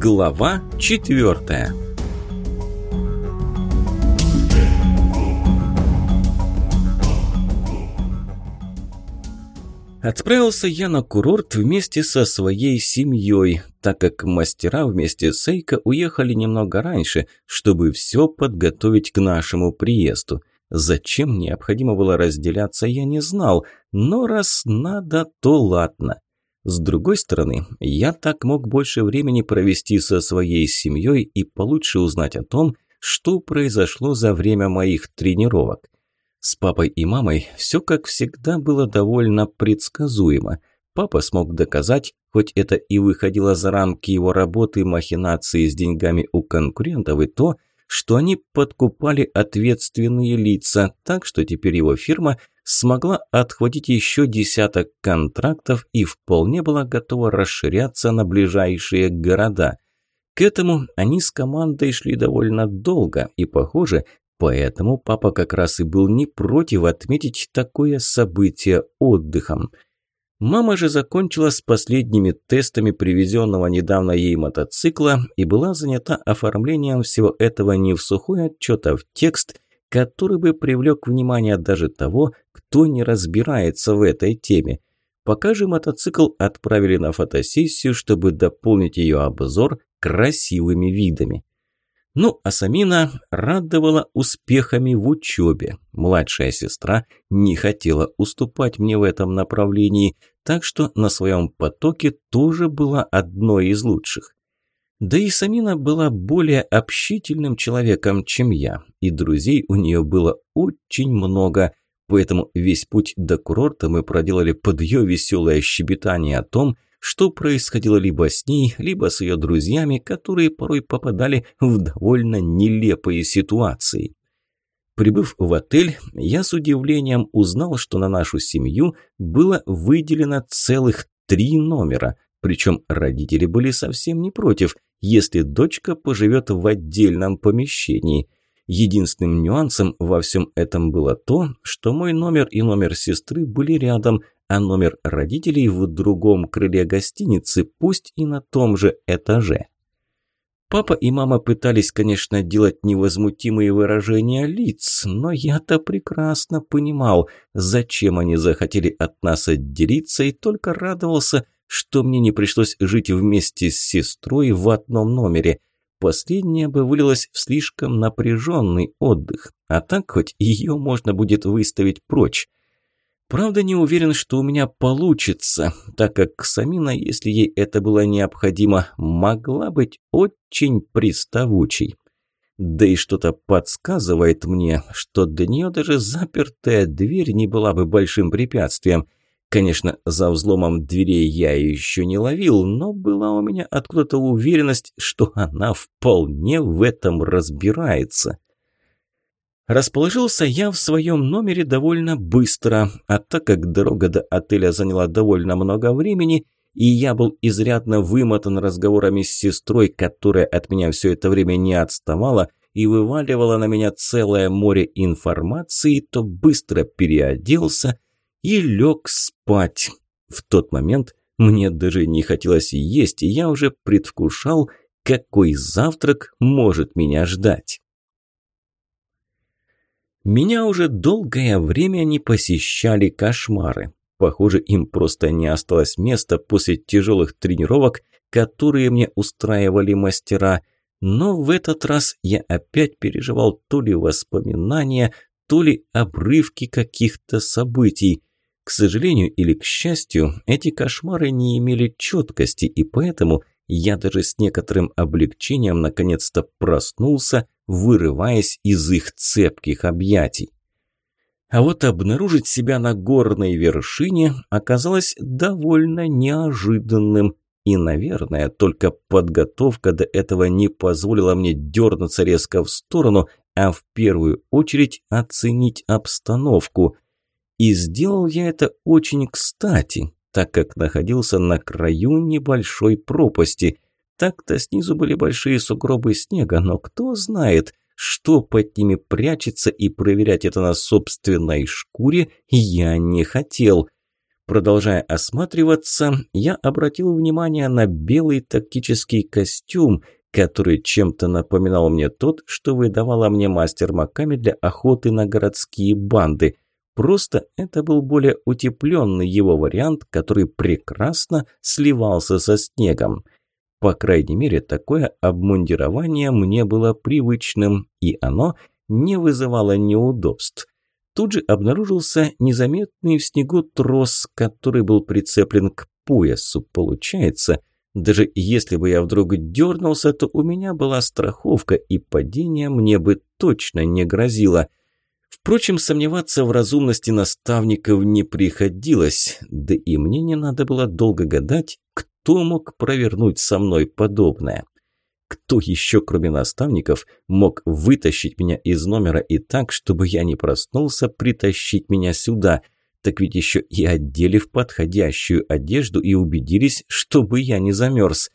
Глава четвертая Отправился я на курорт вместе со своей семьей, так как мастера вместе с Эйко уехали немного раньше, чтобы все подготовить к нашему приезду. Зачем необходимо было разделяться, я не знал, но раз надо, то ладно. С другой стороны, я так мог больше времени провести со своей семьей и получше узнать о том, что произошло за время моих тренировок. С папой и мамой все, как всегда, было довольно предсказуемо. Папа смог доказать, хоть это и выходило за рамки его работы махинации с деньгами у конкурентов, и то, что они подкупали ответственные лица, так что теперь его фирма смогла отхватить еще десяток контрактов и вполне была готова расширяться на ближайшие города. К этому они с командой шли довольно долго, и, похоже, поэтому папа как раз и был не против отметить такое событие отдыхом – Мама же закончила с последними тестами привезенного недавно ей мотоцикла и была занята оформлением всего этого не в сухой отчет, а в текст, который бы привлек внимание даже того, кто не разбирается в этой теме. Пока же мотоцикл отправили на фотосессию, чтобы дополнить ее обзор красивыми видами. Ну, а Самина радовала успехами в учебе. Младшая сестра не хотела уступать мне в этом направлении, так что на своем потоке тоже была одной из лучших. Да и Самина была более общительным человеком, чем я, и друзей у нее было очень много, поэтому весь путь до курорта мы проделали под ее веселое щебетание о том, что происходило либо с ней, либо с ее друзьями, которые порой попадали в довольно нелепые ситуации. Прибыв в отель, я с удивлением узнал, что на нашу семью было выделено целых три номера, причем родители были совсем не против, если дочка поживет в отдельном помещении. Единственным нюансом во всем этом было то, что мой номер и номер сестры были рядом, а номер родителей в другом крыле гостиницы, пусть и на том же этаже. Папа и мама пытались, конечно, делать невозмутимые выражения лиц, но я-то прекрасно понимал, зачем они захотели от нас отделиться и только радовался, что мне не пришлось жить вместе с сестрой в одном номере. Последнее бы вылилось в слишком напряженный отдых, а так хоть ее можно будет выставить прочь. Правда, не уверен, что у меня получится, так как Самина, если ей это было необходимо, могла быть очень приставучей. Да и что-то подсказывает мне, что для нее даже запертая дверь не была бы большим препятствием. Конечно, за взломом дверей я еще не ловил, но была у меня откуда-то уверенность, что она вполне в этом разбирается. Расположился я в своем номере довольно быстро, а так как дорога до отеля заняла довольно много времени, и я был изрядно вымотан разговорами с сестрой, которая от меня все это время не отставала и вываливала на меня целое море информации, то быстро переоделся и лег спать. В тот момент мне даже не хотелось есть, и я уже предвкушал, какой завтрак может меня ждать. Меня уже долгое время не посещали кошмары. Похоже, им просто не осталось места после тяжелых тренировок, которые мне устраивали мастера. Но в этот раз я опять переживал то ли воспоминания, то ли обрывки каких-то событий. К сожалению или к счастью, эти кошмары не имели четкости, и поэтому я даже с некоторым облегчением наконец-то проснулся, вырываясь из их цепких объятий. А вот обнаружить себя на горной вершине оказалось довольно неожиданным. И, наверное, только подготовка до этого не позволила мне дернуться резко в сторону, а в первую очередь оценить обстановку. И сделал я это очень кстати, так как находился на краю небольшой пропасти – так-то снизу были большие сугробы снега, но кто знает, что под ними прячется, и проверять это на собственной шкуре я не хотел. Продолжая осматриваться, я обратил внимание на белый тактический костюм, который чем-то напоминал мне тот, что выдавала мне мастер Маками для охоты на городские банды. Просто это был более утепленный его вариант, который прекрасно сливался со снегом. По крайней мере, такое обмундирование мне было привычным, и оно не вызывало неудобств. Тут же обнаружился незаметный в снегу трос, который был прицеплен к поясу. Получается, даже если бы я вдруг дернулся, то у меня была страховка, и падение мне бы точно не грозило. Впрочем, сомневаться в разумности наставников не приходилось, да и мне не надо было долго гадать, кто мог провернуть со мной подобное. Кто еще, кроме наставников, мог вытащить меня из номера и так, чтобы я не проснулся, притащить меня сюда – так ведь еще и одели в подходящую одежду и убедились, чтобы я не замерз.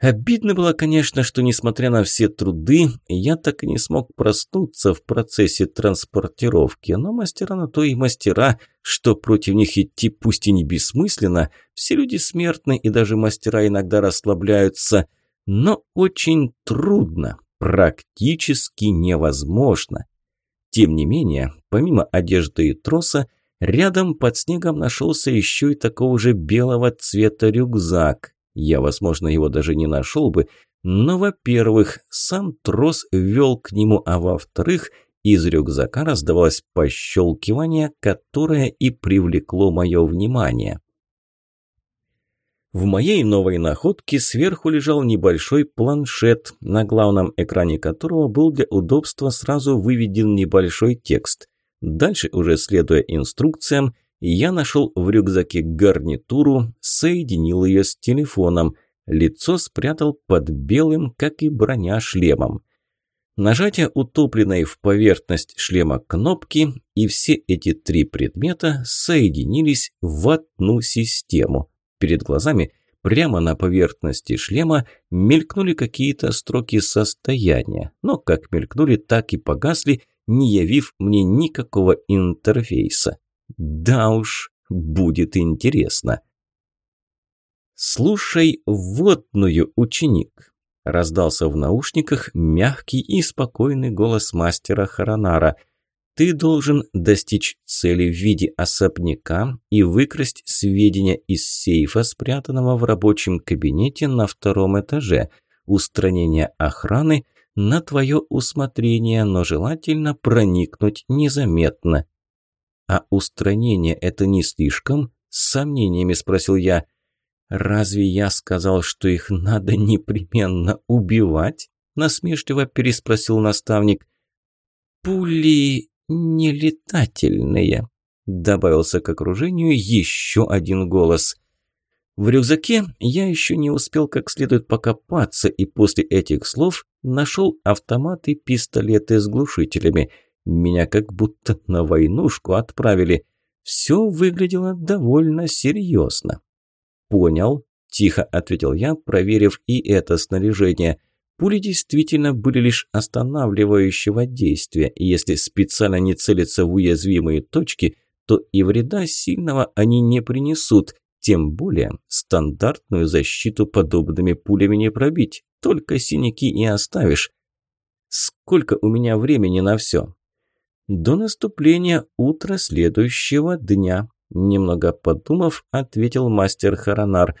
Обидно было, конечно, что, несмотря на все труды, я так и не смог проснуться в процессе транспортировки, но мастера на то и мастера, что против них идти пусть и не бессмысленно, все люди смертны и даже мастера иногда расслабляются, но очень трудно, практически невозможно. Тем не менее, помимо одежды и троса, Рядом под снегом нашелся еще и такого же белого цвета рюкзак. Я, возможно, его даже не нашел бы, но, во-первых, сам трос вел к нему, а во-вторых, из рюкзака раздавалось пощелкивание, которое и привлекло мое внимание. В моей новой находке сверху лежал небольшой планшет, на главном экране которого был для удобства сразу выведен небольшой текст. Дальше, уже следуя инструкциям, я нашел в рюкзаке гарнитуру, соединил ее с телефоном. Лицо спрятал под белым, как и броня, шлемом. Нажатие утопленной в поверхность шлема кнопки, и все эти три предмета соединились в одну систему. Перед глазами, прямо на поверхности шлема, мелькнули какие-то строки состояния, но как мелькнули, так и погасли, не явив мне никакого интерфейса. Да уж, будет интересно. «Слушай водную, ученик!» – раздался в наушниках мягкий и спокойный голос мастера Харанара. «Ты должен достичь цели в виде особняка и выкрасть сведения из сейфа, спрятанного в рабочем кабинете на втором этаже, устранение охраны – на твое усмотрение, но желательно проникнуть незаметно. А устранение это не слишком? С сомнениями спросил я. Разве я сказал, что их надо непременно убивать? Насмешливо переспросил наставник. Пули нелетательные, добавился к окружению еще один голос. В рюкзаке я еще не успел как следует покопаться, и после этих слов нашел автоматы, пистолеты с глушителями. Меня как будто на войнушку отправили. Все выглядело довольно серьезно. «Понял», – тихо ответил я, проверив и это снаряжение. Пули действительно были лишь останавливающего действия, и если специально не целиться в уязвимые точки, то и вреда сильного они не принесут – тем более стандартную защиту подобными пулями не пробить, только синяки и оставишь. Сколько у меня времени на все? До наступления утра следующего дня. Немного подумав, ответил мастер Харанар.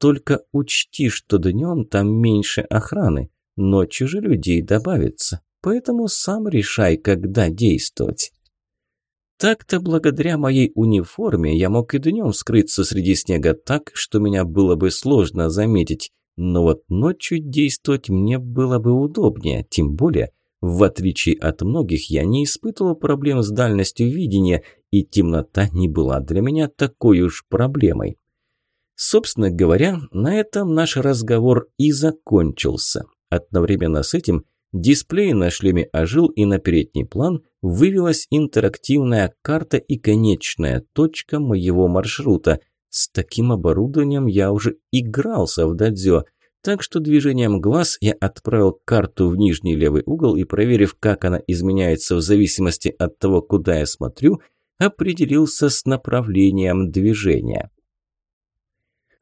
Только учти, что днем там меньше охраны, ночью же людей добавится, поэтому сам решай, когда действовать. Так-то благодаря моей униформе я мог и днем скрыться среди снега так, что меня было бы сложно заметить. Но вот ночью действовать мне было бы удобнее, тем более, в отличие от многих, я не испытывал проблем с дальностью видения, и темнота не была для меня такой уж проблемой. Собственно говоря, на этом наш разговор и закончился. Одновременно с этим – Дисплей на шлеме ожил, и на передний план вывелась интерактивная карта и конечная точка моего маршрута. С таким оборудованием я уже игрался в дадзё, так что движением глаз я отправил карту в нижний левый угол и, проверив, как она изменяется в зависимости от того, куда я смотрю, определился с направлением движения.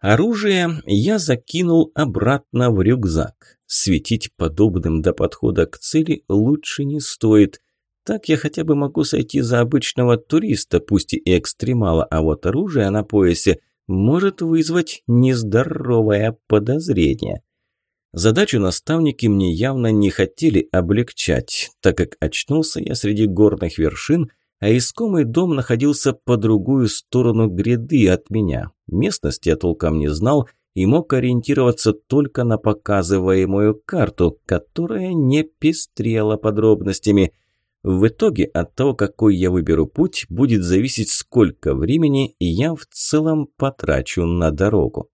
Оружие я закинул обратно в рюкзак. Светить подобным до подхода к цели лучше не стоит. Так я хотя бы могу сойти за обычного туриста, пусть и экстремала, а вот оружие на поясе может вызвать нездоровое подозрение. Задачу наставники мне явно не хотели облегчать, так как очнулся я среди горных вершин, а искомый дом находился по другую сторону гряды от меня. Местность я толком не знал и мог ориентироваться только на показываемую карту, которая не пестрела подробностями. В итоге от того, какой я выберу путь, будет зависеть, сколько времени я в целом потрачу на дорогу.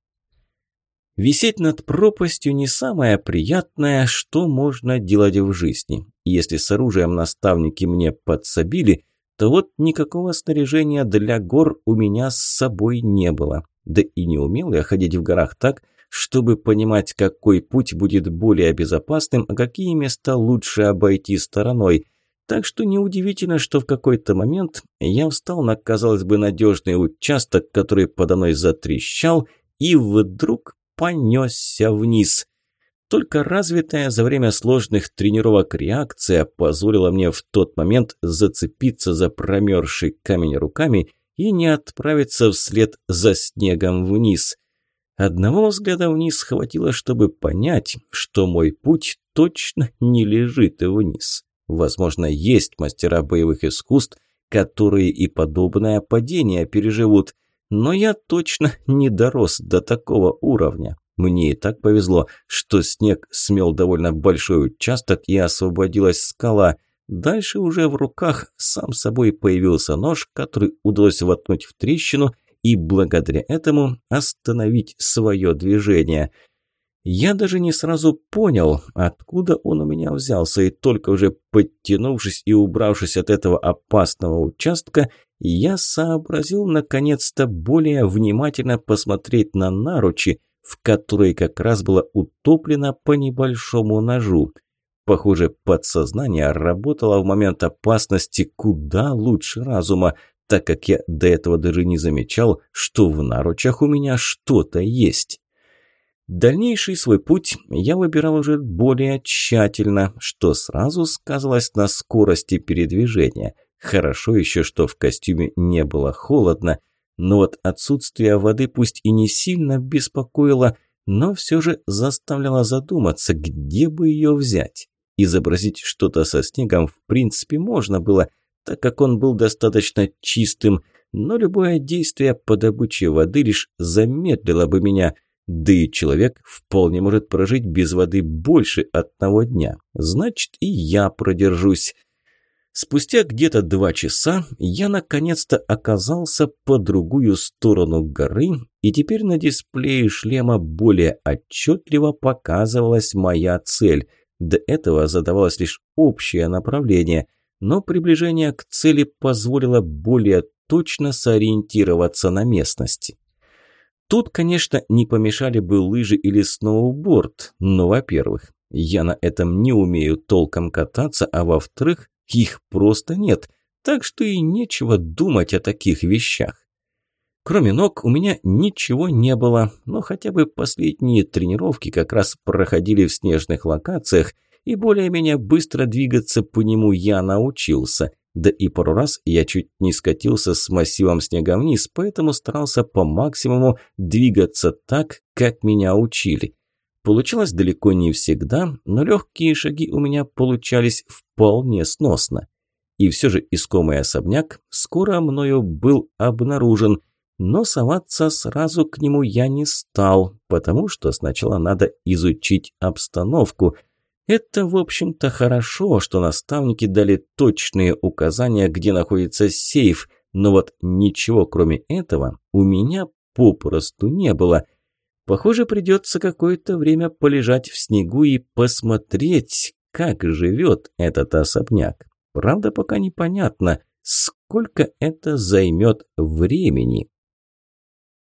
Висеть над пропастью не самое приятное, что можно делать в жизни. Если с оружием наставники мне подсобили, то вот никакого снаряжения для гор у меня с собой не было. Да и не умел я ходить в горах так, чтобы понимать, какой путь будет более безопасным, а какие места лучше обойти стороной. Так что неудивительно, что в какой-то момент я встал на, казалось бы, надежный участок, который подо мной затрещал, и вдруг понесся вниз. Только развитая за время сложных тренировок реакция позволила мне в тот момент зацепиться за промерзший камень руками и не отправиться вслед за снегом вниз. Одного взгляда вниз хватило, чтобы понять, что мой путь точно не лежит вниз. Возможно, есть мастера боевых искусств, которые и подобное падение переживут – но я точно не дорос до такого уровня. Мне и так повезло, что снег смел довольно большой участок и освободилась скала. Дальше уже в руках сам собой появился нож, который удалось воткнуть в трещину и благодаря этому остановить свое движение – я даже не сразу понял, откуда он у меня взялся, и только уже подтянувшись и убравшись от этого опасного участка, я сообразил наконец-то более внимательно посмотреть на наручи, в которые как раз было утоплено по небольшому ножу. Похоже, подсознание работало в момент опасности куда лучше разума, так как я до этого даже не замечал, что в наручах у меня что-то есть. Дальнейший свой путь я выбирал уже более тщательно, что сразу сказалось на скорости передвижения. Хорошо еще, что в костюме не было холодно, но вот отсутствие воды пусть и не сильно беспокоило, но все же заставляло задуматься, где бы ее взять. Изобразить что-то со снегом в принципе можно было, так как он был достаточно чистым, но любое действие по добыче воды лишь замедлило бы меня – да и человек вполне может прожить без воды больше одного дня. Значит, и я продержусь. Спустя где-то два часа я наконец-то оказался по другую сторону горы, и теперь на дисплее шлема более отчетливо показывалась моя цель. До этого задавалось лишь общее направление, но приближение к цели позволило более точно сориентироваться на местности. Тут, конечно, не помешали бы лыжи или сноуборд, но, во-первых, я на этом не умею толком кататься, а во-вторых, их просто нет, так что и нечего думать о таких вещах. Кроме ног у меня ничего не было, но хотя бы последние тренировки как раз проходили в снежных локациях, и более-менее быстро двигаться по нему я научился. Да и пару раз я чуть не скатился с массивом снега вниз, поэтому старался по максимуму двигаться так, как меня учили. Получалось далеко не всегда, но легкие шаги у меня получались вполне сносно. И все же искомый особняк скоро мною был обнаружен, но соваться сразу к нему я не стал, потому что сначала надо изучить обстановку – это, в общем-то, хорошо, что наставники дали точные указания, где находится сейф, но вот ничего кроме этого у меня попросту не было. Похоже, придется какое-то время полежать в снегу и посмотреть, как живет этот особняк. Правда, пока непонятно, сколько это займет времени.